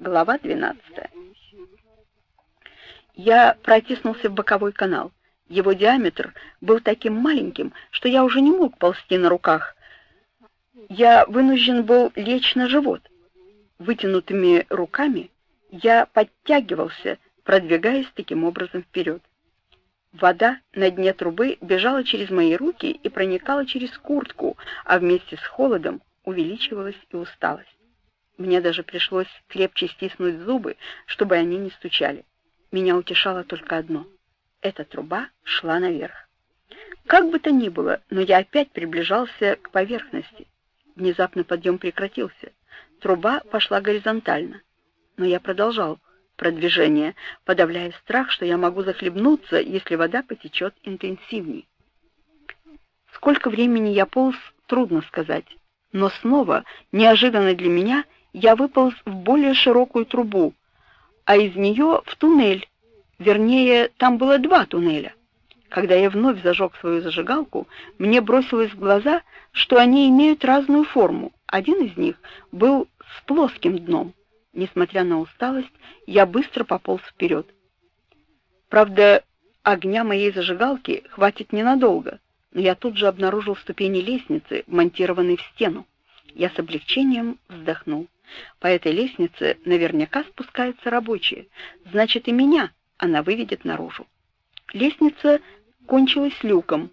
Глава 12. Я протиснулся в боковой канал. Его диаметр был таким маленьким, что я уже не мог ползти на руках. Я вынужден был лечь на живот. Вытянутыми руками я подтягивался, продвигаясь таким образом вперед. Вода на дне трубы бежала через мои руки и проникала через куртку, а вместе с холодом увеличивалась и усталость. Мне даже пришлось крепче стиснуть зубы, чтобы они не стучали. Меня утешало только одно. Эта труба шла наверх. Как бы то ни было, но я опять приближался к поверхности. Внезапно подъем прекратился. Труба пошла горизонтально. Но я продолжал продвижение, подавляя страх, что я могу захлебнуться, если вода потечет интенсивнее. Сколько времени я полз, трудно сказать. Но снова, неожиданно для меня, я выполз в более широкую трубу, а из нее в туннель. Вернее, там было два туннеля. Когда я вновь зажег свою зажигалку, мне бросилось в глаза, что они имеют разную форму. Один из них был с плоским дном. Несмотря на усталость, я быстро пополз вперед. Правда, огня моей зажигалки хватит ненадолго, но я тут же обнаружил ступени лестницы, монтированные в стену. Я с облегчением вздохнул. По этой лестнице наверняка спускаются рабочие. Значит, и меня она выведет наружу. Лестница кончилась люком,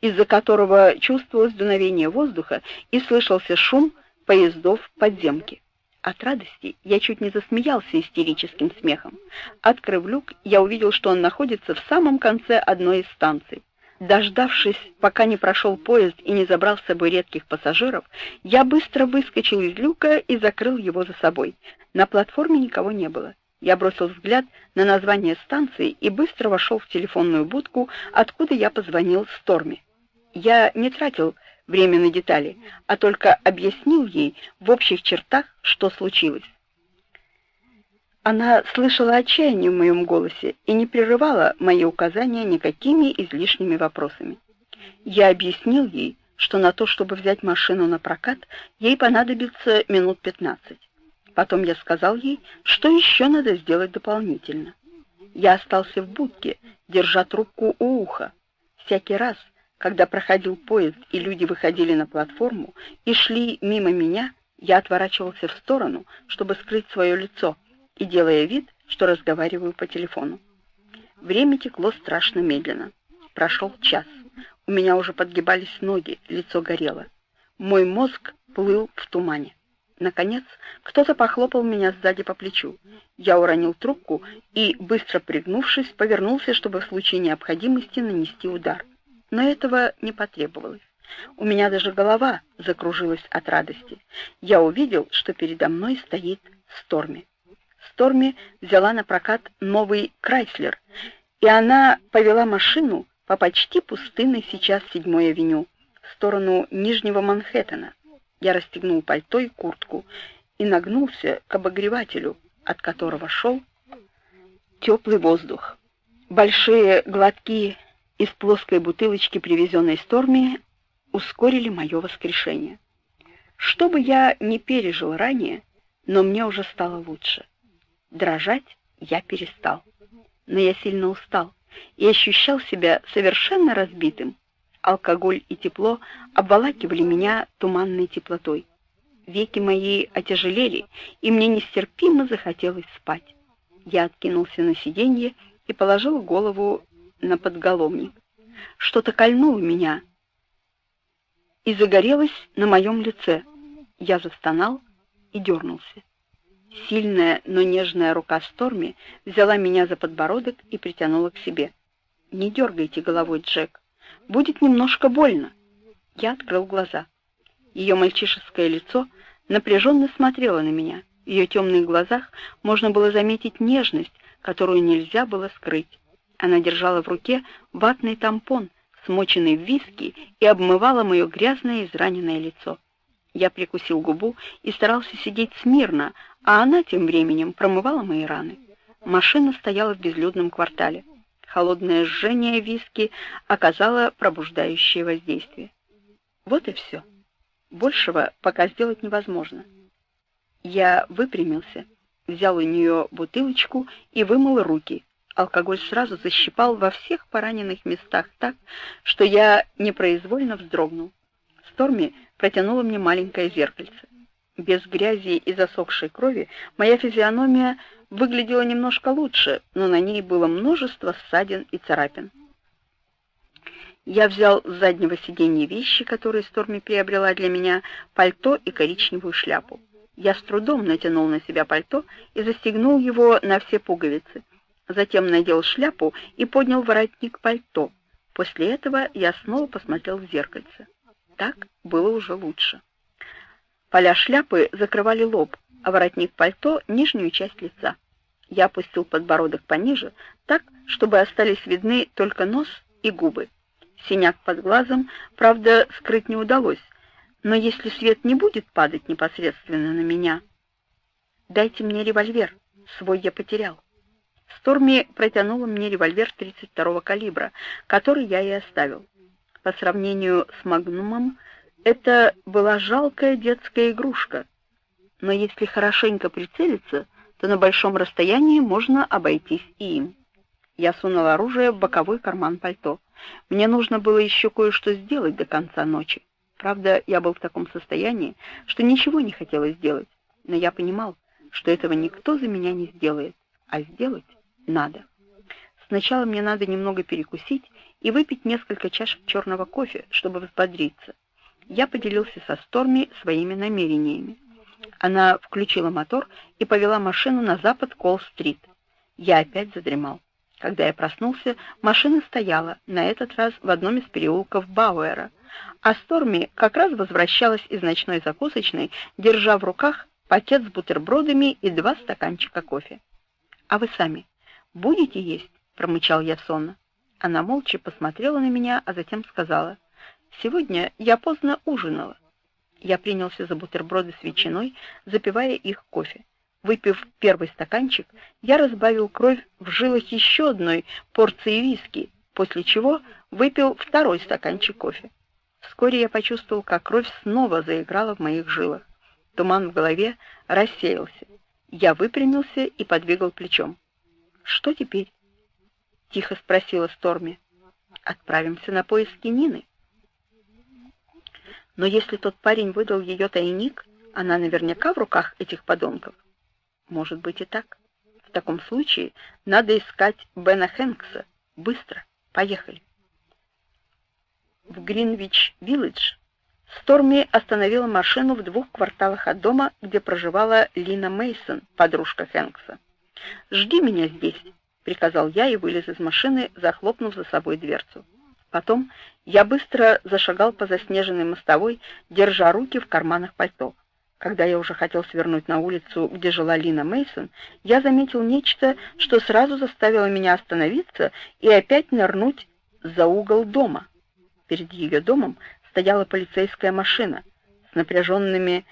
из-за которого чувствовалось дуновение воздуха и слышался шум поездов подземки. От радости я чуть не засмеялся истерическим смехом. Открыв люк, я увидел, что он находится в самом конце одной из станций. Дождавшись, пока не прошел поезд и не забрал с собой редких пассажиров, я быстро выскочил из люка и закрыл его за собой. На платформе никого не было. Я бросил взгляд на название станции и быстро вошел в телефонную будку, откуда я позвонил Сторме. Я не тратил время на детали, а только объяснил ей в общих чертах, что случилось. Она слышала отчаяние в моем голосе и не прерывала мои указания никакими излишними вопросами. Я объяснил ей, что на то, чтобы взять машину на прокат, ей понадобится минут пятнадцать. Потом я сказал ей, что еще надо сделать дополнительно. Я остался в будке, держа трубку у уха. Всякий раз, когда проходил поезд и люди выходили на платформу и шли мимо меня, я отворачивался в сторону, чтобы скрыть свое лицо, и делая вид, что разговариваю по телефону. Время текло страшно медленно. Прошел час. У меня уже подгибались ноги, лицо горело. Мой мозг плыл в тумане. Наконец, кто-то похлопал меня сзади по плечу. Я уронил трубку и, быстро пригнувшись, повернулся, чтобы в случае необходимости нанести удар. Но этого не потребовалось. У меня даже голова закружилась от радости. Я увидел, что передо мной стоит Сторми. Сторми взяла на прокат новый Крайслер, и она повела машину по почти пустынной сейчас седьмой авеню в сторону Нижнего Манхэттена. Я расстегнул пальто и куртку и нагнулся к обогревателю, от которого шел теплый воздух. Большие глотки из плоской бутылочки, привезенной Сторми, ускорили мое воскрешение. Что бы я ни пережил ранее, но мне уже стало лучше. Дрожать я перестал, но я сильно устал и ощущал себя совершенно разбитым. Алкоголь и тепло обволакивали меня туманной теплотой. Веки мои отяжелели, и мне нестерпимо захотелось спать. Я откинулся на сиденье и положил голову на подголовник. Что-то кольнуло меня и загорелось на моем лице. Я застонал и дернулся. Сильная, но нежная рука Сторми взяла меня за подбородок и притянула к себе. «Не дергайте головой, Джек. Будет немножко больно». Я открыл глаза. Ее мальчишеское лицо напряженно смотрело на меня. В ее темных глазах можно было заметить нежность, которую нельзя было скрыть. Она держала в руке ватный тампон, смоченный в виски, и обмывала мое грязное израненное лицо. Я прикусил губу и старался сидеть смирно, а она тем временем промывала мои раны. Машина стояла в безлюдном квартале. Холодное жжение виски оказало пробуждающее воздействие. Вот и все. Большего пока сделать невозможно. Я выпрямился взял у нее бутылочку и вымыл руки. Алкоголь сразу защипал во всех пораненных местах так, что я непроизвольно вздрогнул. Сторми протянула мне маленькое зеркальце. Без грязи и засохшей крови моя физиономия выглядела немножко лучше, но на ней было множество ссадин и царапин. Я взял с заднего сиденья вещи, которые Сторми приобрела для меня, пальто и коричневую шляпу. Я с трудом натянул на себя пальто и застегнул его на все пуговицы. Затем надел шляпу и поднял воротник пальто. После этого я снова посмотрел в зеркальце. Так было уже лучше. Поля шляпы закрывали лоб, а воротник пальто — нижнюю часть лица. Я опустил подбородок пониже, так, чтобы остались видны только нос и губы. Синяк под глазом, правда, скрыть не удалось, но если свет не будет падать непосредственно на меня... «Дайте мне револьвер, свой я потерял». Сторми протянула мне револьвер 32-го калибра, который я и оставил. По сравнению с Магнумом, это была жалкая детская игрушка, но если хорошенько прицелиться, то на большом расстоянии можно обойтись и им. Я сунул оружие в боковой карман пальто. Мне нужно было еще кое-что сделать до конца ночи. Правда, я был в таком состоянии, что ничего не хотелось сделать, но я понимал, что этого никто за меня не сделает, а сделать надо. Сначала мне надо немного перекусить и выпить несколько чашек черного кофе, чтобы взбодриться. Я поделился со Сторми своими намерениями. Она включила мотор и повела машину на запад Колл-стрит. Я опять задремал. Когда я проснулся, машина стояла, на этот раз в одном из переулков Бауэра, а Сторми как раз возвращалась из ночной закусочной, держа в руках пакет с бутербродами и два стаканчика кофе. «А вы сами будете есть?» — промычал я сонно. Она молча посмотрела на меня, а затем сказала, «Сегодня я поздно ужинала». Я принялся за бутерброды с ветчиной, запивая их кофе. Выпив первый стаканчик, я разбавил кровь в жилах еще одной порции виски, после чего выпил второй стаканчик кофе. Вскоре я почувствовал, как кровь снова заиграла в моих жилах. Туман в голове рассеялся. Я выпрямился и подвигал плечом. «Что теперь?» — тихо спросила Сторми. «Отправимся на поиски Нины». Но если тот парень выдал ее тайник, она наверняка в руках этих подонков. Может быть и так. В таком случае надо искать Бена Хэнкса. Быстро. Поехали. В Гринвич-Виллидж Сторми остановила машину в двух кварталах от дома, где проживала Лина Мейсон, подружка Хэнкса. «Жди меня здесь», — приказал я и вылез из машины, захлопнув за собой дверцу. Потом я быстро зашагал по заснеженной мостовой, держа руки в карманах пальто. Когда я уже хотел свернуть на улицу, где жила Лина Мейсон, я заметил нечто, что сразу заставило меня остановиться и опять нырнуть за угол дома. Перед ее домом стояла полицейская машина. С напряженными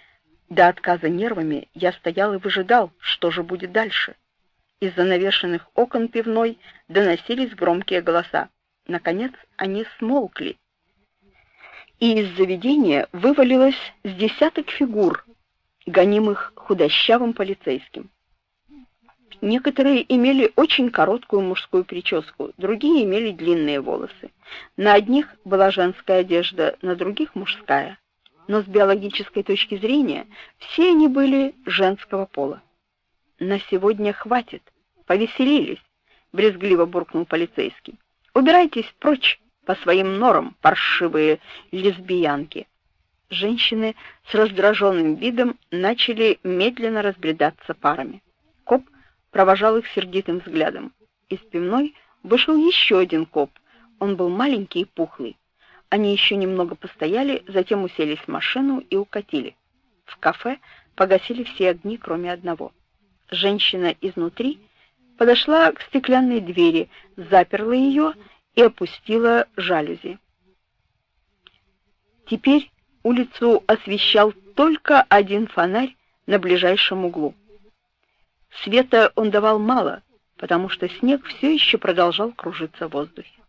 до отказа нервами я стоял и выжидал, что же будет дальше. Из-за навешенных окон пивной доносились громкие голоса. Наконец они смолкли, и из заведения вывалилось с десяток фигур, гонимых худощавым полицейским. Некоторые имели очень короткую мужскую прическу, другие имели длинные волосы. На одних была женская одежда, на других мужская. Но с биологической точки зрения все они были женского пола. На сегодня хватит. Повеселились, брезгливо буркнул полицейский. Убирайтесь прочь по своим норам, паршивые лесбиянки. Женщины с раздраженным видом начали медленно разбредаться парами. Коп провожал их сердитым взглядом. Из пивной вышел еще один коп. Он был маленький и пухлый. Они еще немного постояли, затем уселись в машину и укатили. В кафе погасили все огни, кроме одного. Женщина изнутри подошла к стеклянной двери, заперла ее и опустила жалюзи. Теперь улицу освещал только один фонарь на ближайшем углу. Света он давал мало, потому что снег все еще продолжал кружиться в воздухе.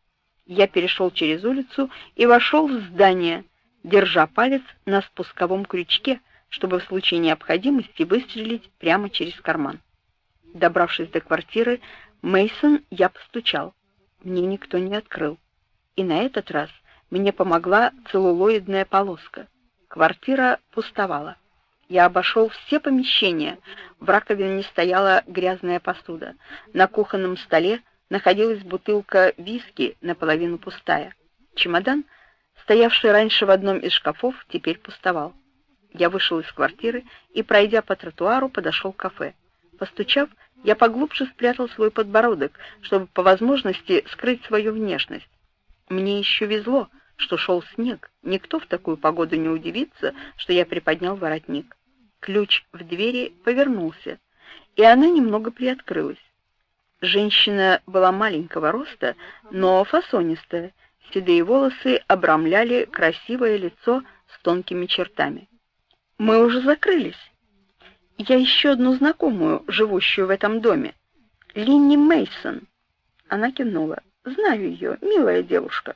Я перешел через улицу и вошел в здание, держа палец на спусковом крючке, чтобы в случае необходимости выстрелить прямо через карман. Добравшись до квартиры, Мейсон, я постучал. Мне никто не открыл. И на этот раз мне помогла целлулоидная полоска. Квартира пустовала. Я обошел все помещения. В раковине стояла грязная посуда. На кухонном столе находилась бутылка виски, наполовину пустая. Чемодан, стоявший раньше в одном из шкафов, теперь пустовал. Я вышел из квартиры и, пройдя по тротуару, подошел к кафе. Постучав, я поглубже спрятал свой подбородок, чтобы по возможности скрыть свою внешность. Мне еще везло, что шел снег. Никто в такую погоду не удивится, что я приподнял воротник. Ключ в двери повернулся, и она немного приоткрылась. Женщина была маленького роста, но фасонистая. Седые волосы обрамляли красивое лицо с тонкими чертами. Мы уже закрылись. Я ищу одну знакомую, живущую в этом доме. Линни Мейсон. Она кивнула. Знаю ее, милая девушка.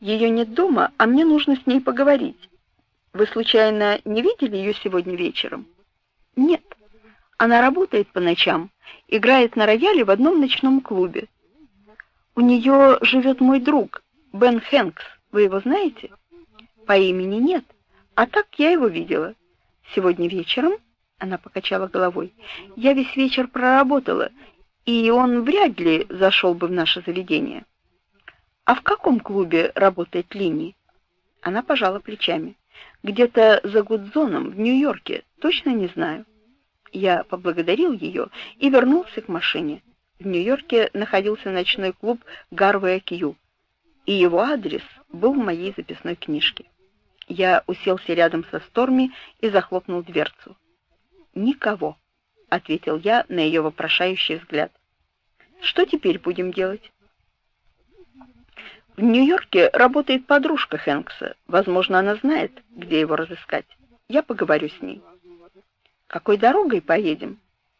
Ее нет дома, а мне нужно с ней поговорить. Вы случайно не видели ее сегодня вечером? Нет. Она работает по ночам, играет на рояле в одном ночном клубе. У нее живет мой друг, Бен Хэнкс. Вы его знаете? По имени нет, а так я его видела. Сегодня вечером она покачала головой. Я весь вечер проработала, и он вряд ли зашел бы в наше заведение. А в каком клубе работает Линни? Она пожала плечами. Где-то за Гудзоном в Нью-Йорке, точно не знаю. Я поблагодарил ее и вернулся к машине. В Нью-Йорке находился ночной клуб Гарвея Кью, и его адрес был в моей записной книжке. Я уселся рядом со Сторми и захлопнул дверцу. «Никого», — ответил я на ее вопрошающий взгляд. «Что теперь будем делать?» В Нью-Йорке работает подружка Хэнкса. Возможно, она знает, где его разыскать. Я поговорю с ней. Какой дорогой поедем?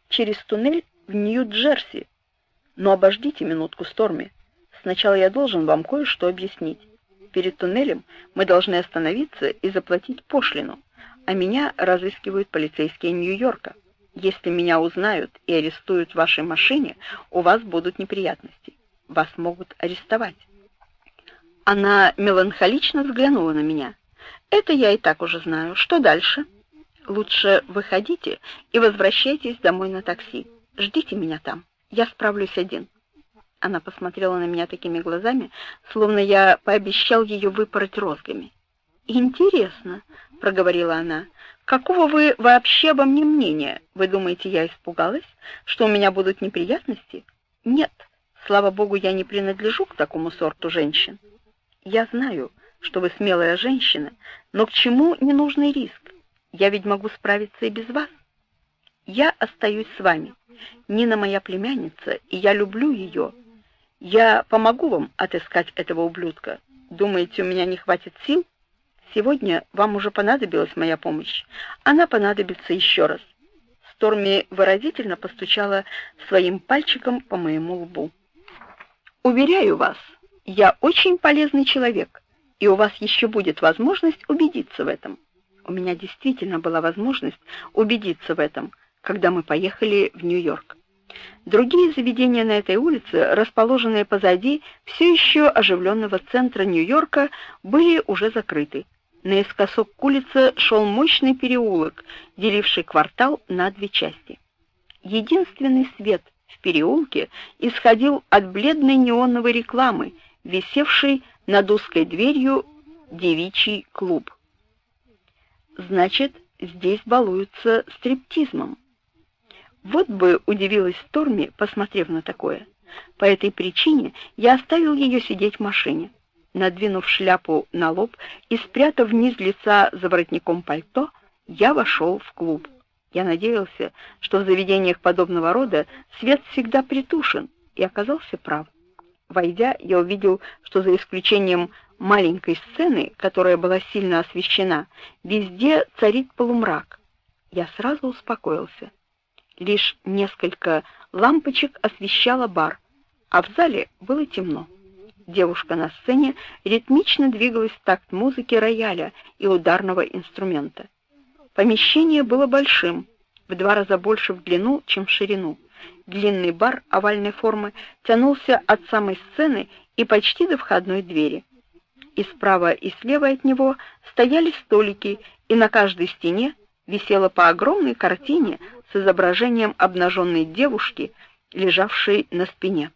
Через туннель в Нью-Джерси. Но обождите минутку, Сторми. Сначала я должен вам кое-что объяснить. Перед туннелем мы должны остановиться и заплатить пошлину, а меня разыскивают полицейские Нью-Йорка. Если меня узнают и арестуют в вашей машине, у вас будут неприятности. Вас могут арестовать. Она меланхолично взглянула на меня. Это я и так уже знаю. Что дальше? Лучше выходите и возвращайтесь домой на такси. Ждите меня там. Я справлюсь один. Она посмотрела на меня такими глазами, словно я пообещал ее выпороть розгами. Интересно, проговорила она. Какого вы вообще обо мне мнения? Вы думаете, я испугалась, что у меня будут неприятности? Нет. Слава богу, я не принадлежу к такому сорту женщин. Я знаю, что вы смелая женщина, но к чему ненужный риск? Я ведь могу справиться и без вас. Я остаюсь с вами. Нина моя племянница, и я люблю ее. Я помогу вам отыскать этого ублюдка. Думаете, у меня не хватит сил? Сегодня вам уже понадобилась моя помощь. Она понадобится еще раз. Сторми выразительно постучала своим пальчиком по моему лбу. Уверяю вас, я очень полезный человек, и у вас еще будет возможность убедиться в этом. У меня действительно была возможность убедиться в этом, когда мы поехали в Нью-Йорк. Другие заведения на этой улице, расположенные позади все еще оживленного центра Нью-Йорка, были уже закрыты. Наискосок к улице шел мощный переулок, деливший квартал на две части. Единственный свет в переулке исходил от бледной неоновой рекламы, висевший над узкой дверью девичий клуб. Значит, здесь балуются стриптизмом. Вот бы удивилась Торми, посмотрев на такое. По этой причине я оставил ее сидеть в машине. Надвинув шляпу на лоб и спрятав вниз лица за воротником пальто, я вошел в клуб. Я надеялся, что в заведениях подобного рода свет всегда притушен, и оказался прав. Войдя, я увидел, что за исключением маленькой сцены, которая была сильно освещена, везде царит полумрак. Я сразу успокоился. Лишь несколько лампочек освещало бар, а в зале было темно. Девушка на сцене ритмично двигалась в такт музыки рояля и ударного инструмента. Помещение было большим, в два раза больше в длину, чем в ширину. Длинный бар овальной формы тянулся от самой сцены и почти до входной двери. И справа и слева от него стояли столики, и на каждой стене висела по огромной картине с изображением обнаженной девушки, лежавшей на спине.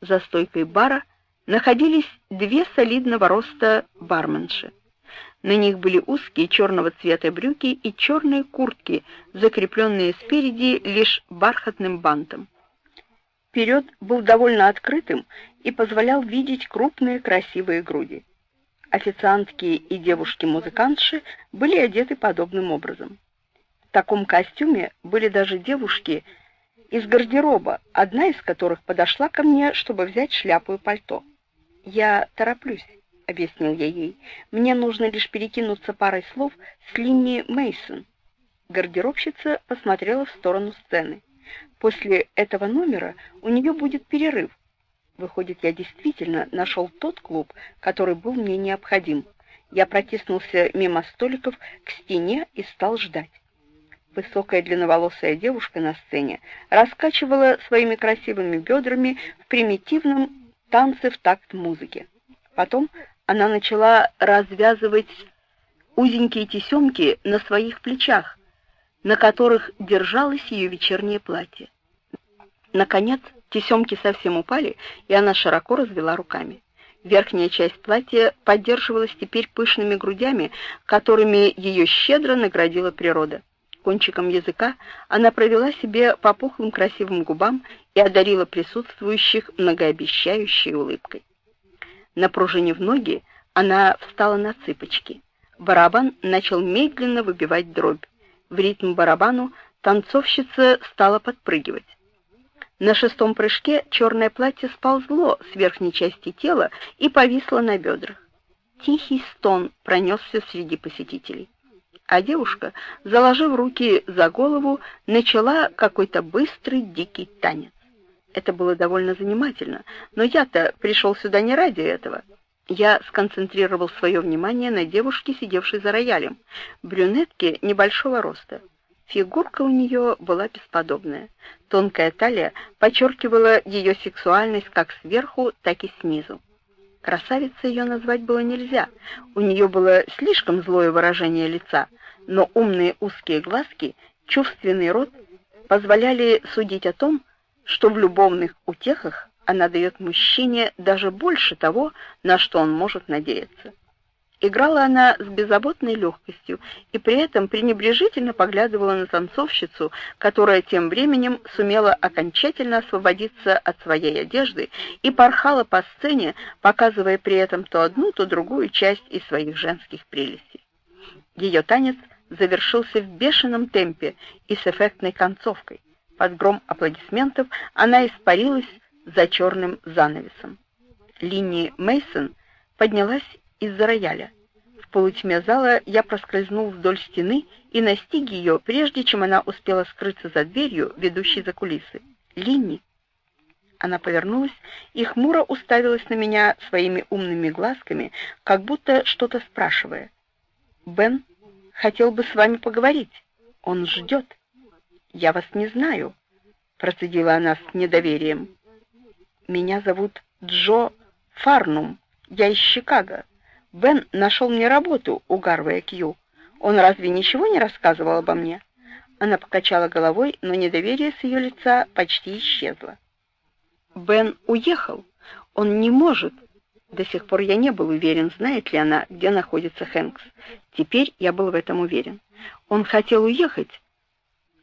За стойкой бара находились две солидного роста барменши. На них были узкие черного цвета брюки и черные куртки, закрепленные спереди лишь бархатным бантом. Вперед был довольно открытым и позволял видеть крупные красивые груди. Официантки и девушки-музыкантши были одеты подобным образом. В таком костюме были даже девушки из гардероба, одна из которых подошла ко мне, чтобы взять шляпу и пальто. «Я тороплюсь», — объяснил я ей. «Мне нужно лишь перекинуться парой слов с Линни Мейсон. Гардеробщица посмотрела в сторону сцены. «После этого номера у нее будет перерыв. Выходит, я действительно нашел тот клуб, который был мне необходим. Я протиснулся мимо столиков к стене и стал ждать. Высокая длинноволосая девушка на сцене раскачивала своими красивыми бедрами в примитивном танцы в такт музыки. Потом она начала развязывать узенькие тесемки на своих плечах, на которых держалось ее вечернее платье. Наконец, тесемки совсем упали, и она широко развела руками. Верхняя часть платья поддерживалась теперь пышными грудями, которыми ее щедро наградила природа. Кончиком языка она провела себе по пухлым красивым губам и одарила присутствующих многообещающей улыбкой. Напружинив ноги, она встала на цыпочки. Барабан начал медленно выбивать дробь. В ритм барабану танцовщица стала подпрыгивать. На шестом прыжке черное платье сползло с верхней части тела и повисло на бедрах. Тихий стон пронесся среди посетителей а девушка, заложив руки за голову, начала какой-то быстрый дикий танец. Это было довольно занимательно, но я-то пришел сюда не ради этого. Я сконцентрировал свое внимание на девушке, сидевшей за роялем, брюнетке небольшого роста. Фигурка у нее была бесподобная. Тонкая талия подчеркивала ее сексуальность как сверху, так и снизу. Красавицей ее назвать было нельзя. У нее было слишком злое выражение лица — но умные узкие глазки, чувственный рот позволяли судить о том, что в любовных утехах она дает мужчине даже больше того, на что он может надеяться. Играла она с беззаботной легкостью и при этом пренебрежительно поглядывала на танцовщицу, которая тем временем сумела окончательно освободиться от своей одежды и порхала по сцене, показывая при этом то одну, то другую часть из своих женских прелестей. Ее танец завершился в бешеном темпе и с эффектной концовкой. Под гром аплодисментов она испарилась за черным занавесом. Линни Мейсон поднялась из-за рояля. В полутьме зала я проскользнул вдоль стены и настиг ее, прежде чем она успела скрыться за дверью, ведущей за кулисы. «Линни!» Она повернулась и хмуро уставилась на меня своими умными глазками, как будто что-то спрашивая. Бен хотел бы с вами поговорить. Он ждет. Я вас не знаю, процедила она с недоверием. Меня зовут Джо Фарнум. Я из Чикаго. Бен нашел мне работу у Гарвея Кью. Он разве ничего не рассказывал обо мне? Она покачала головой, но недоверие с ее лица почти исчезло. Бен уехал. Он не может до сих пор я не был уверен, знает ли она, где находится Хэнкс. Теперь я был в этом уверен. Он хотел уехать,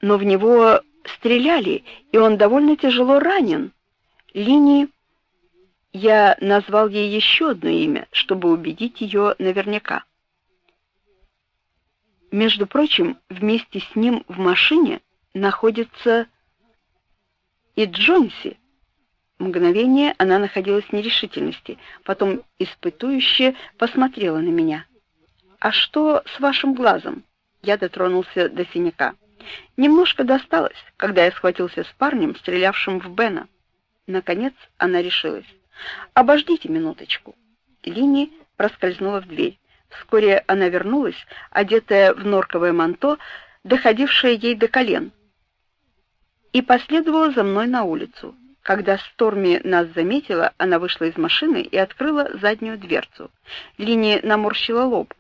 но в него стреляли, и он довольно тяжело ранен. Лини я назвал ей еще одно имя, чтобы убедить ее наверняка. Между прочим, вместе с ним в машине находится и Джонси. Мгновение она находилась в нерешительности, потом испытующе посмотрела на меня. «А что с вашим глазом?» Я дотронулся до синяка. Немножко досталось, когда я схватился с парнем, стрелявшим в Бена. Наконец она решилась. «Обождите минуточку». Лини проскользнула в дверь. Вскоре она вернулась, одетая в норковое манто, доходившее ей до колен. и последовала за мной на улицу. Когда Сторми нас заметила, она вышла из машины и открыла заднюю дверцу. Линия наморщила лоб,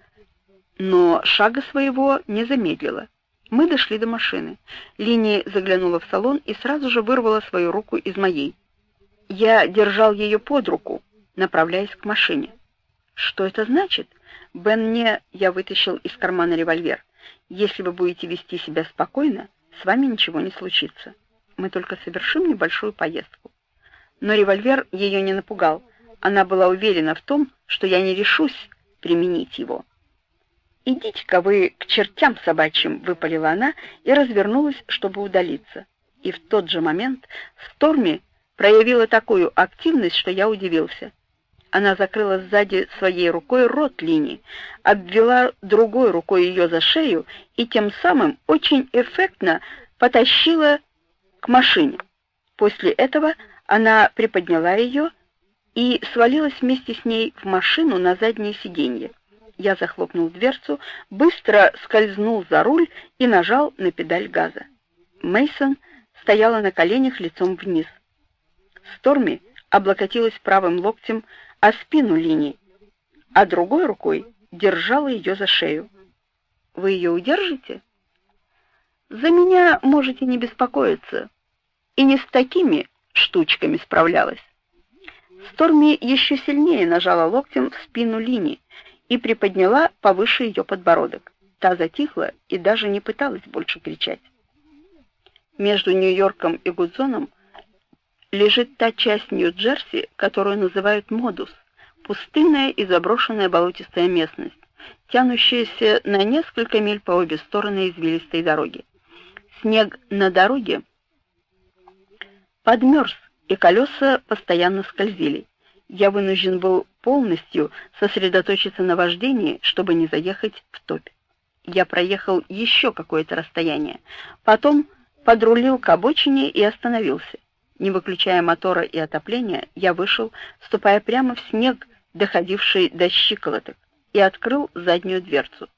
но шага своего не замедлила. Мы дошли до машины. Линия заглянула в салон и сразу же вырвала свою руку из моей. Я держал ее под руку, направляясь к машине. Что это значит? Бен мне я вытащил из кармана револьвер. Если вы будете вести себя спокойно, с вами ничего не случится. Мы только совершим небольшую поездку. Но револьвер ее не напугал. Она была уверена в том, что я не решусь применить его. «Идите-ка вы к чертям собачьим!» — выпалила она и развернулась, чтобы удалиться. И в тот же момент Сторми проявила такую активность, что я удивился. Она закрыла сзади своей рукой рот Лини, обвела другой рукой ее за шею и тем самым очень эффектно потащила к машине. После этого она приподняла ее и свалилась вместе с ней в машину на заднее сиденье. Я захлопнул дверцу, быстро скользнул за руль и нажал на педаль газа. Мейсон стояла на коленях лицом вниз. Сторми облокотилась правым локтем о спину Лини, а другой рукой держала ее за шею. Вы ее удержите? За меня можете не беспокоиться. И не с такими штучками справлялась. Сторми еще сильнее нажала локтем в спину Лини, и приподняла повыше ее подбородок. Та затихла и даже не пыталась больше кричать. Между Нью-Йорком и Гудзоном лежит та часть Нью-Джерси, которую называют Модус, пустынная и заброшенная болотистая местность, тянущаяся на несколько миль по обе стороны извилистой дороги. Снег на дороге подмерз, и колеса постоянно скользили. Я вынужден был полностью сосредоточиться на вождении, чтобы не заехать в топь. Я проехал еще какое-то расстояние, потом подрулил к обочине и остановился. Не выключая мотора и отопления, я вышел, ступая прямо в снег, доходивший до щиколоток, и открыл заднюю дверцу.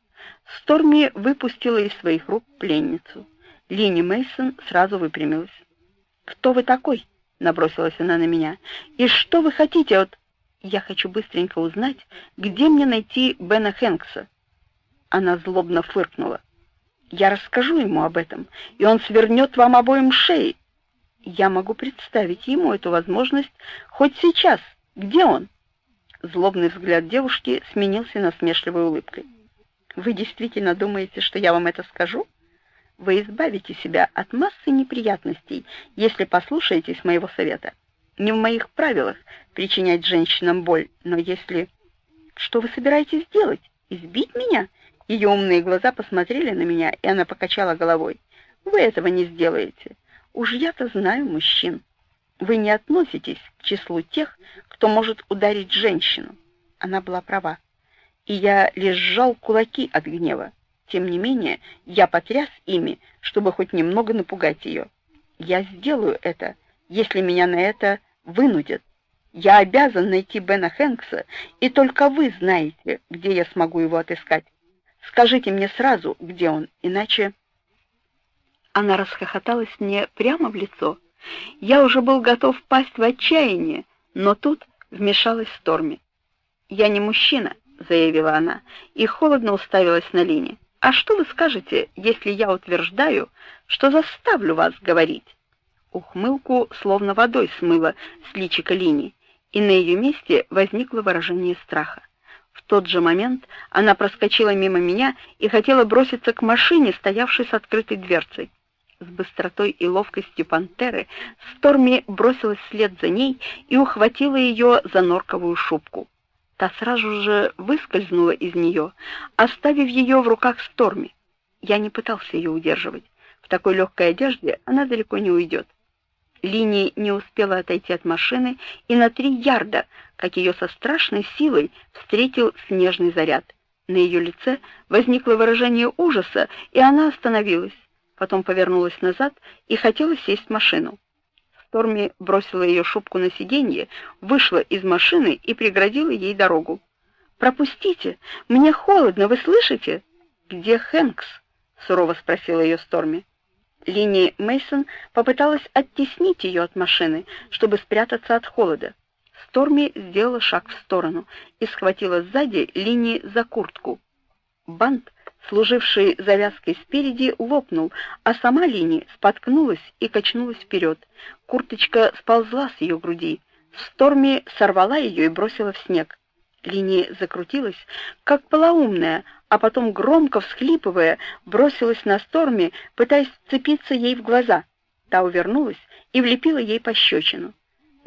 Сторми выпустила из своих рук пленницу. Лини Мейсон сразу выпрямилась. «Кто вы такой?» — набросилась она на меня. «И что вы хотите от...» Я хочу быстренько узнать, где мне найти Бена Хэнкса. Она злобно фыркнула. Я расскажу ему об этом, и он свернет вам обоим шеи. Я могу представить ему эту возможность хоть сейчас. Где он? Злобный взгляд девушки сменился насмешливой улыбкой. Вы действительно думаете, что я вам это скажу? Вы избавите себя от массы неприятностей, если послушаетесь моего совета. Не в моих правилах причинять женщинам боль, но если... Что вы собираетесь делать? Избить меня? Ее умные глаза посмотрели на меня, и она покачала головой. Вы этого не сделаете. Уж я-то знаю мужчин. Вы не относитесь к числу тех, кто может ударить женщину. Она была права. И я лишь сжал кулаки от гнева. Тем не менее, я потряс ими, чтобы хоть немного напугать ее. Я сделаю это, если меня на это вынудят. Я обязан найти Бена Хэнкса, и только вы знаете, где я смогу его отыскать. Скажите мне сразу, где он, иначе...» Она расхохоталась мне прямо в лицо. Я уже был готов пасть в отчаяние, но тут вмешалась Сторми. «Я не мужчина», — заявила она, и холодно уставилась на Лине. «А что вы скажете, если я утверждаю, что заставлю вас говорить?» Ухмылку словно водой смыло с личика Лини, и на ее месте возникло выражение страха. В тот же момент она проскочила мимо меня и хотела броситься к машине, стоявшей с открытой дверцей. С быстротой и ловкостью пантеры Сторми бросилась вслед за ней и ухватила ее за норковую шубку. Та сразу же выскользнула из нее, оставив ее в руках Сторми. Я не пытался ее удерживать. В такой легкой одежде она далеко не уйдет. Лини не успела отойти от машины и на три ярда, как ее со страшной силой встретил снежный заряд. На ее лице возникло выражение ужаса, и она остановилась. Потом повернулась назад и хотела сесть в машину. Сторми бросила ее шубку на сиденье, вышла из машины и преградила ей дорогу. «Пропустите! Мне холодно, вы слышите?» «Где Хэнкс?» — сурово спросила ее Сторми. Линни Мейсон попыталась оттеснить ее от машины, чтобы спрятаться от холода. Сторми сделала шаг в сторону и схватила сзади Линни за куртку. Бант, служивший завязкой спереди, лопнул, а сама Линни споткнулась и качнулась вперед. Курточка сползла с ее груди. Сторми сорвала ее и бросила в снег. Линни закрутилась, как полоумная, а потом, громко всхлипывая, бросилась на Сторми, пытаясь вцепиться ей в глаза. Та увернулась и влепила ей пощечину.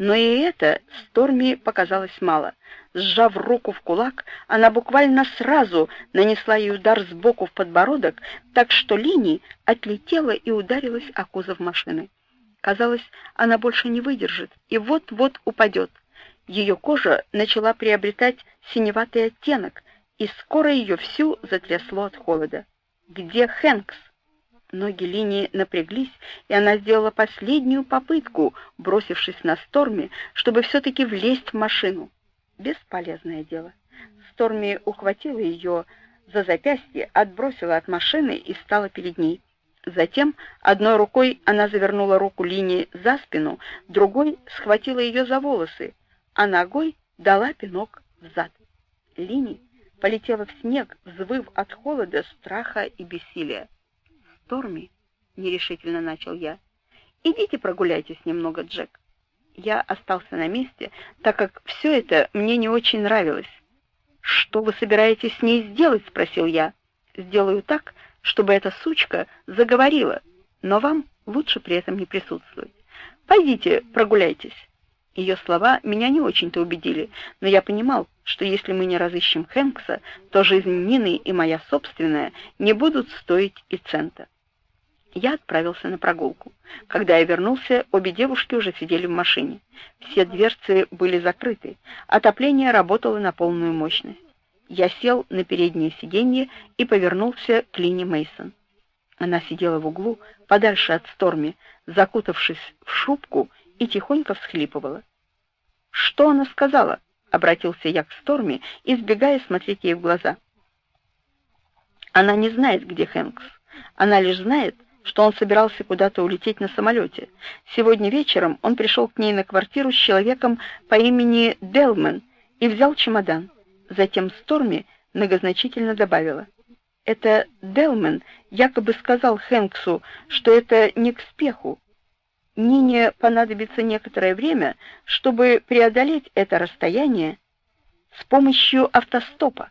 Но и это Сторми показалось мало. Сжав руку в кулак, она буквально сразу нанесла ей удар сбоку в подбородок, так что Лини отлетела и ударилась о кузов машины. Казалось, она больше не выдержит и вот-вот упадет. Ее кожа начала приобретать синеватый оттенок, и скоро ее всю затрясло от холода. «Где Хэнкс?» Ноги Линии напряглись, и она сделала последнюю попытку, бросившись на Сторми, чтобы все-таки влезть в машину. Бесполезное дело. Сторми ухватила ее за запястье, отбросила от машины и стала перед ней. Затем одной рукой она завернула руку Линии за спину, другой схватила ее за волосы, а ногой дала пинок в зад. Лини полетела в снег, взвыв от холода, страха и бессилия. Сторми, нерешительно начал я. Идите прогуляйтесь немного, Джек. Я остался на месте, так как все это мне не очень нравилось. Что вы собираетесь с ней сделать, спросил я. Сделаю так, чтобы эта сучка заговорила, но вам лучше при этом не присутствовать. Пойдите, прогуляйтесь. Ее слова меня не очень-то убедили, но я понимал, что если мы не разыщем Хэнкса, то жизнь Нины и моя собственная не будут стоить и цента. Я отправился на прогулку. Когда я вернулся, обе девушки уже сидели в машине. Все дверцы были закрыты, отопление работало на полную мощность. Я сел на переднее сиденье и повернулся к Лине Мейсон. Она сидела в углу, подальше от Сторми, закутавшись в шубку и тихонько всхлипывала. «Что она сказала?» — обратился я к Сторми, избегая смотреть ей в глаза. «Она не знает, где Хэнкс. Она лишь знает, что он собирался куда-то улететь на самолете. Сегодня вечером он пришел к ней на квартиру с человеком по имени Делман и взял чемодан. Затем Сторми многозначительно добавила. Это Делман якобы сказал Хэнксу, что это не к спеху. Нине понадобится некоторое время, чтобы преодолеть это расстояние с помощью автостопа.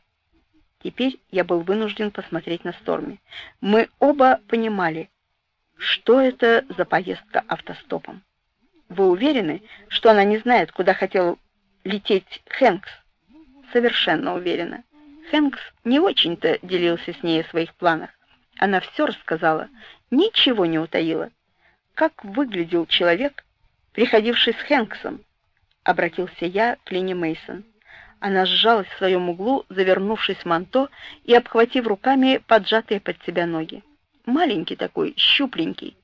Теперь я был вынужден посмотреть на Сторми. Мы оба понимали, что это за поездка автостопом. Вы уверены, что она не знает, куда хотел лететь Хэнкс? Совершенно уверена. Хэнкс не очень-то делился с ней о своих планах. Она все рассказала, ничего не утаила. Как выглядел человек, приходивший с Хэнксом? Обратился я к Лине Мейсон. Она сжалась в своем углу, завернувшись в манто и обхватив руками поджатые под себя ноги маленький такой, щупленький.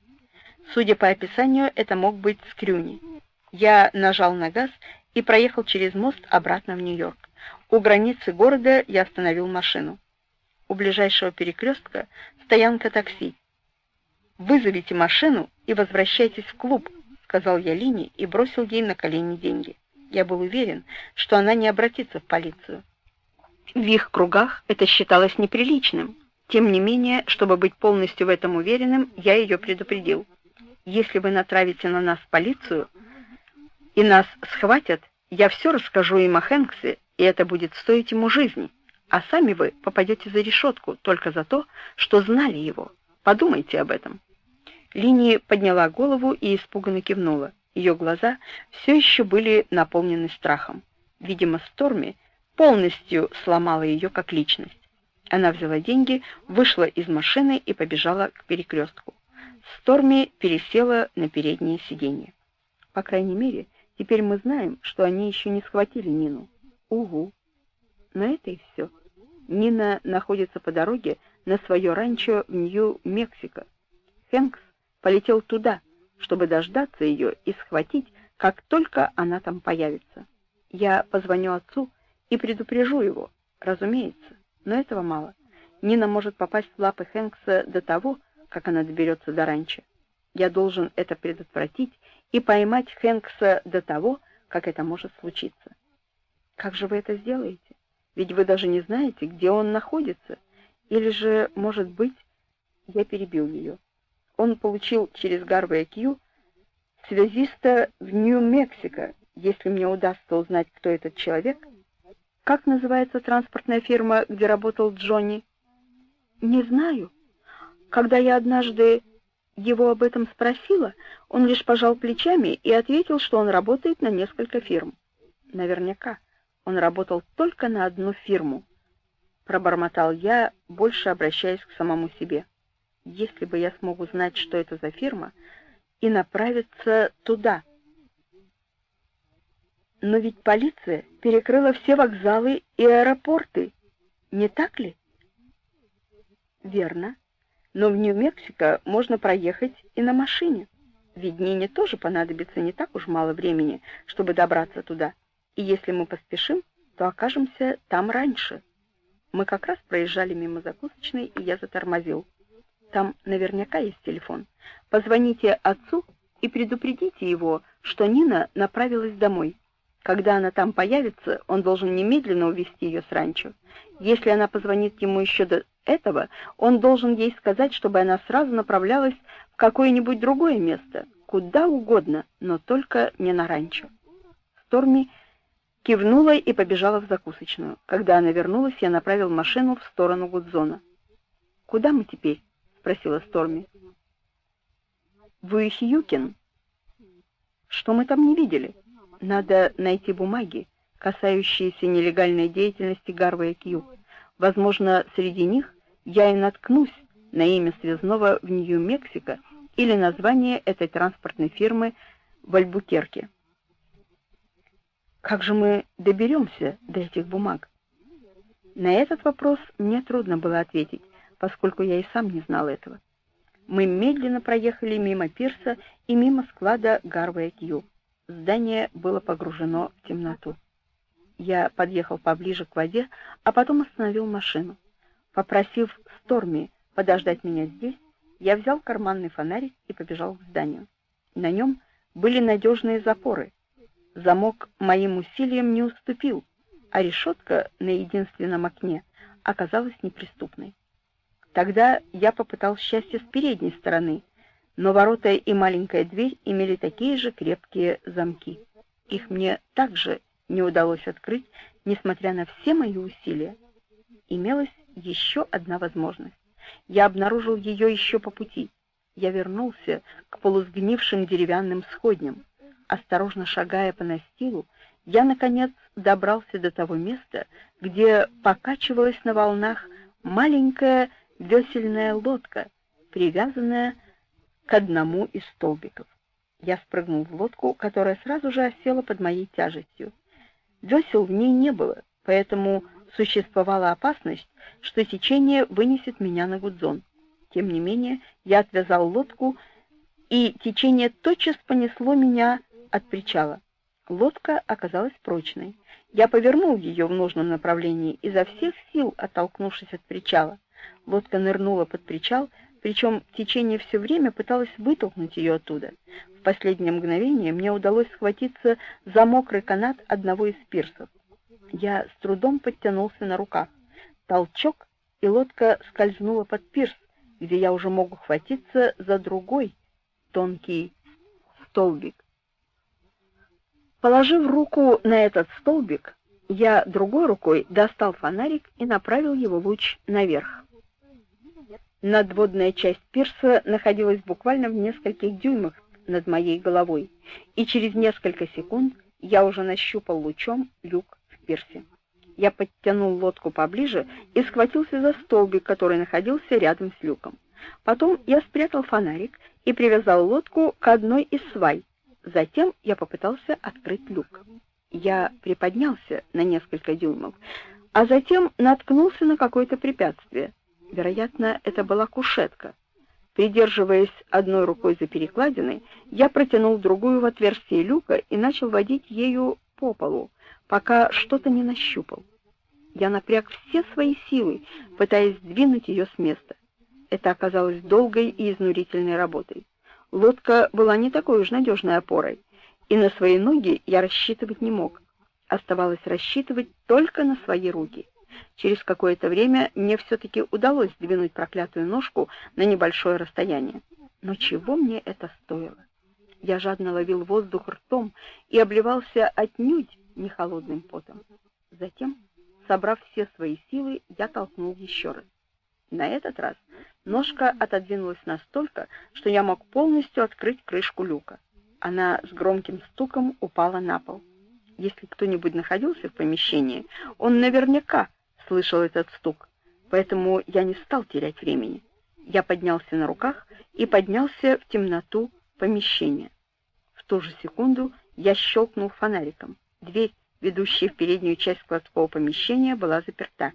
Судя по описанию, это мог быть Скрюни. Я нажал на газ и проехал через мост обратно в Нью-Йорк. У границы города я остановил машину. У ближайшего перекрестка стоянка такси. «Вызовите машину и возвращайтесь в клуб», — сказал я Лине и бросил ей на колени деньги. Я был уверен, что она не обратится в полицию. В их кругах это считалось неприличным. Тем не менее, чтобы быть полностью в этом уверенным, я ее предупредил. Если вы натравите на нас полицию и нас схватят, я все расскажу им о Хэнксе, и это будет стоить ему жизни. А сами вы попадете за решетку только за то, что знали его. Подумайте об этом. Лини подняла голову и испуганно кивнула. Ее глаза все еще были наполнены страхом. Видимо, Сторми полностью сломала ее как личность. Она взяла деньги, вышла из машины и побежала к перекрестку. Сторми пересела на переднее сиденье. По крайней мере, теперь мы знаем, что они еще не схватили Нину. Угу. Но это и все. Нина находится по дороге на свое ранчо в Нью-Мексико. Хэнкс полетел туда, чтобы дождаться ее и схватить, как только она там появится. Я позвоню отцу и предупрежу его, разумеется. Но этого мало. Нина может попасть в лапы Хэнкса до того, как она доберется до ранчо. Я должен это предотвратить и поймать Хэнкса до того, как это может случиться. Как же вы это сделаете? Ведь вы даже не знаете, где он находится. Или же, может быть, я перебил ее. Он получил через Гарвей Кью связиста в Нью-Мексико. Если мне удастся узнать, кто этот человек, как называется транспортная фирма, где работал Джонни? Не знаю. Когда я однажды его об этом спросила, он лишь пожал плечами и ответил, что он работает на несколько фирм. Наверняка он работал только на одну фирму. Пробормотал я, больше обращаясь к самому себе. Если бы я смог узнать, что это за фирма, и направиться туда. Но ведь полиция перекрыла все вокзалы и аэропорты, не так ли? Верно но в Нью-Мексико можно проехать и на машине. Ведь Нине тоже понадобится не так уж мало времени, чтобы добраться туда. И если мы поспешим, то окажемся там раньше. Мы как раз проезжали мимо закусочной, и я затормозил. Там наверняка есть телефон. Позвоните отцу и предупредите его, что Нина направилась домой. Когда она там появится, он должен немедленно увезти ее с ранчо. Если она позвонит ему еще до этого, он должен ей сказать, чтобы она сразу направлялась в какое-нибудь другое место, куда угодно, но только не на ранчо. Сторми кивнула и побежала в закусочную. Когда она вернулась, я направил машину в сторону Гудзона. «Куда мы теперь?» — спросила Сторми. «В Уихьюкин». «Что мы там не видели? Надо найти бумаги, касающиеся нелегальной деятельности Гарвея Кью. Возможно, среди них я и наткнусь на имя связного в Нью-Мексико или название этой транспортной фирмы в Альбукерке. Как же мы доберемся до этих бумаг? На этот вопрос мне трудно было ответить, поскольку я и сам не знал этого. Мы медленно проехали мимо пирса и мимо склада Гарвея Кью. Здание было погружено в темноту. Я подъехал поближе к воде, а потом остановил машину. Попросив Сторми подождать меня здесь, я взял карманный фонарик и побежал к зданию. На нем были надежные запоры. Замок моим усилиям не уступил, а решетка на единственном окне оказалась неприступной. Тогда я попытал счастье с передней стороны, но ворота и маленькая дверь имели такие же крепкие замки. Их мне также не удалось открыть, несмотря на все мои усилия. Имелось еще одна возможность. Я обнаружил ее еще по пути. Я вернулся к полусгнившим деревянным сходням. Осторожно шагая по настилу, я, наконец, добрался до того места, где покачивалась на волнах маленькая весельная лодка, привязанная к одному из столбиков. Я спрыгнул в лодку, которая сразу же осела под моей тяжестью. Весел в ней не было, поэтому существовала опасность, что течение вынесет меня на Гудзон. Тем не менее, я отвязал лодку, и течение тотчас понесло меня от причала. Лодка оказалась прочной. Я повернул ее в нужном направлении, изо всех сил оттолкнувшись от причала. Лодка нырнула под причал, причем течение все время пыталось вытолкнуть ее оттуда. В последнее мгновение мне удалось схватиться за мокрый канат одного из пирсов. Я с трудом подтянулся на руках. Толчок, и лодка скользнула под пирс, где я уже мог ухватиться за другой тонкий столбик. Положив руку на этот столбик, я другой рукой достал фонарик и направил его луч наверх. Надводная часть пирса находилась буквально в нескольких дюймах над моей головой, и через несколько секунд я уже нащупал лучом люк пирсе. Я подтянул лодку поближе и схватился за столбик, который находился рядом с люком. Потом я спрятал фонарик и привязал лодку к одной из свай. Затем я попытался открыть люк. Я приподнялся на несколько дюймов, а затем наткнулся на какое-то препятствие. Вероятно, это была кушетка. Придерживаясь одной рукой за перекладиной, я протянул другую в отверстие люка и начал водить ею по полу, пока что-то не нащупал. Я напряг все свои силы, пытаясь сдвинуть ее с места. Это оказалось долгой и изнурительной работой. Лодка была не такой уж надежной опорой, и на свои ноги я рассчитывать не мог. Оставалось рассчитывать только на свои руки. Через какое-то время мне все-таки удалось сдвинуть проклятую ножку на небольшое расстояние. Но чего мне это стоило? Я жадно ловил воздух ртом и обливался отнюдь не холодным потом. Затем, собрав все свои силы, я толкнул еще раз. На этот раз ножка отодвинулась настолько, что я мог полностью открыть крышку люка. Она с громким стуком упала на пол. Если кто-нибудь находился в помещении, он наверняка слышал этот стук, поэтому я не стал терять времени. Я поднялся на руках и поднялся в темноту помещения. В ту же секунду я щелкнул фонариком. Дверь, ведущая в переднюю часть складского помещения, была заперта.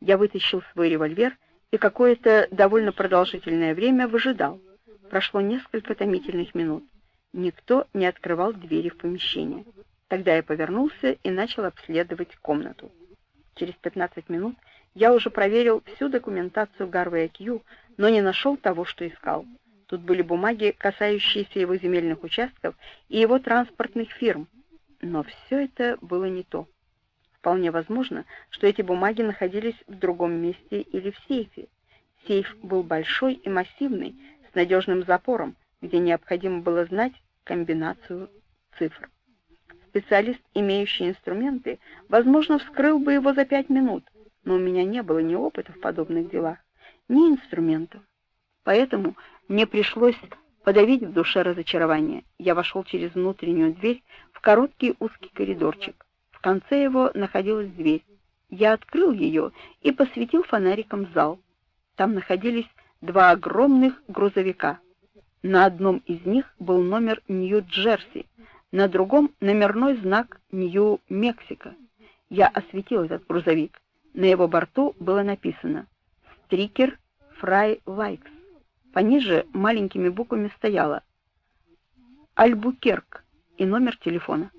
Я вытащил свой револьвер и какое-то довольно продолжительное время выжидал. Прошло несколько томительных минут. Никто не открывал двери в помещение. Тогда я повернулся и начал обследовать комнату. Через 15 минут я уже проверил всю документацию Гарвея Кью, но не нашел того, что искал. Тут были бумаги, касающиеся его земельных участков и его транспортных фирм. Но все это было не то. Вполне возможно, что эти бумаги находились в другом месте или в сейфе. Сейф был большой и массивный, с надежным запором, где необходимо было знать комбинацию цифр. Специалист, имеющий инструменты, возможно, вскрыл бы его за пять минут, но у меня не было ни опыта в подобных делах, ни инструментов. Поэтому мне пришлось подавить в душе разочарование. Я вошел через внутреннюю дверь в короткий узкий коридорчик. В конце его находилась дверь. Я открыл ее и посветил фонариком зал. Там находились два огромных грузовика. На одном из них был номер Нью-Джерси, на другом номерной знак Нью-Мексико. Я осветил этот грузовик. На его борту было написано «Стрикер Фрай Лайкс». Пониже маленькими буквами стояло «Альбукерк» и номер телефона.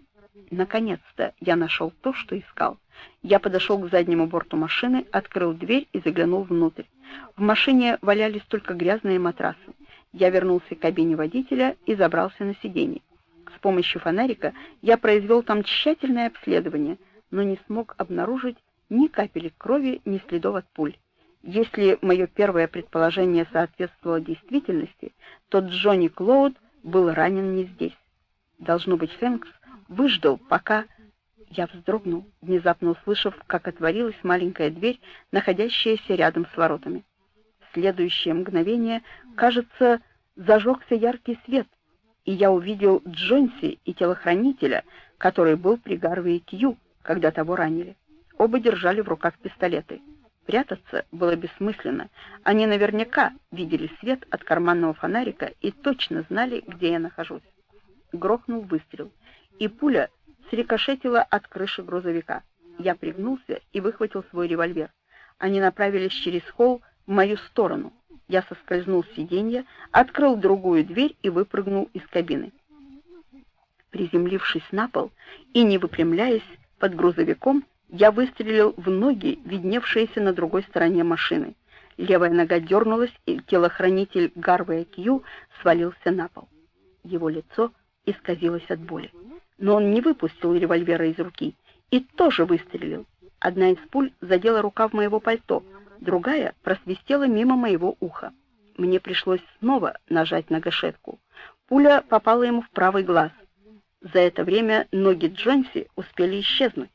Наконец-то я нашел то, что искал. Я подошел к заднему борту машины, открыл дверь и заглянул внутрь. В машине валялись только грязные матрасы. Я вернулся к кабине водителя и забрался на сиденье. Помощью фонарика я произвел там тщательное обследование, но не смог обнаружить ни капелек крови, ни следов от пуль. Если мое первое предположение соответствовало действительности, то Джонни Клоуд был ранен не здесь. Должно быть, Фэнкс выждал, пока... Я вздрогнул, внезапно услышав, как отворилась маленькая дверь, находящаяся рядом с воротами. В следующее мгновение, кажется, зажегся яркий свет, и я увидел Джонси и телохранителя, который был при Гарвее Кью, когда того ранили. Оба держали в руках пистолеты. Прятаться было бессмысленно. Они наверняка видели свет от карманного фонарика и точно знали, где я нахожусь. Грохнул выстрел, и пуля срикошетила от крыши грузовика. Я пригнулся и выхватил свой револьвер. Они направились через холл в мою сторону. Я соскользнул с сиденья, открыл другую дверь и выпрыгнул из кабины. Приземлившись на пол и не выпрямляясь под грузовиком, я выстрелил в ноги, видневшиеся на другой стороне машины. Левая нога дернулась, и телохранитель Гарвея Кью свалился на пол. Его лицо исказилось от боли но он не выпустил револьвера из руки и тоже выстрелил. Одна из пуль задела рукав моего пальто, другая просвистела мимо моего уха. Мне пришлось снова нажать на гашетку. Пуля попала ему в правый глаз. За это время ноги Джонси успели исчезнуть.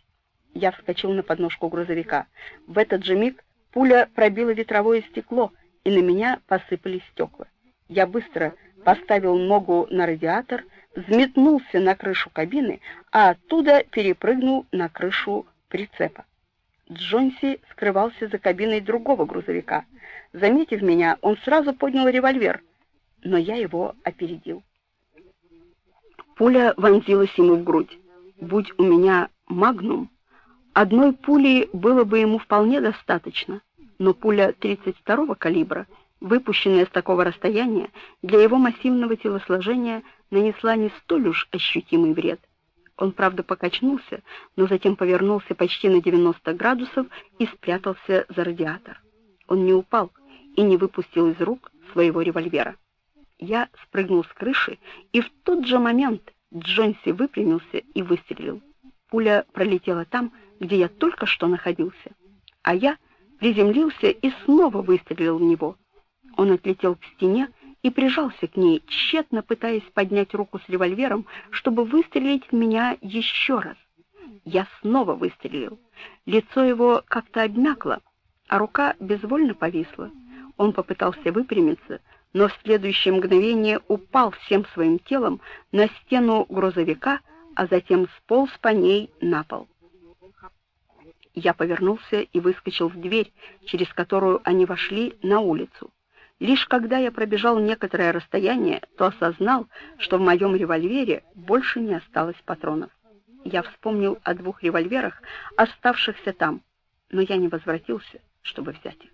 Я вскочил на подножку грузовика. В этот же миг пуля пробила ветровое стекло, и на меня посыпались стекла. Я быстро поставил ногу на радиатор, взметнулся на крышу кабины, а оттуда перепрыгнул на крышу прицепа. Джонси скрывался за кабиной другого грузовика. Заметив меня, он сразу поднял револьвер, но я его опередил. Пуля вонзилась ему в грудь. Будь у меня магнум, одной пули было бы ему вполне достаточно, но пуля 32-го калибра — выпущенная с такого расстояния, для его массивного телосложения нанесла не столь уж ощутимый вред. Он, правда, покачнулся, но затем повернулся почти на 90 градусов и спрятался за радиатор. Он не упал, и не выпустил из рук своего револьвера. Я спрыгнул с крыши, и в тот же момент Джонси выпрямился и выстрелил. Пуля пролетела там, где я только что находился, а я приземлился и снова выстрелил в него. Он отлетел к стене и прижался к ней, тщетно пытаясь поднять руку с револьвером, чтобы выстрелить в меня еще раз. Я снова выстрелил. Лицо его как-то обмякло, а рука безвольно повисла. Он попытался выпрямиться, но в следующее мгновение упал всем своим телом на стену грузовика, а затем сполз по ней на пол. Я повернулся и выскочил в дверь, через которую они вошли на улицу. Лишь когда я пробежал некоторое расстояние, то осознал, что в моем револьвере больше не осталось патронов. Я вспомнил о двух револьверах, оставшихся там, но я не возвратился, чтобы взять их.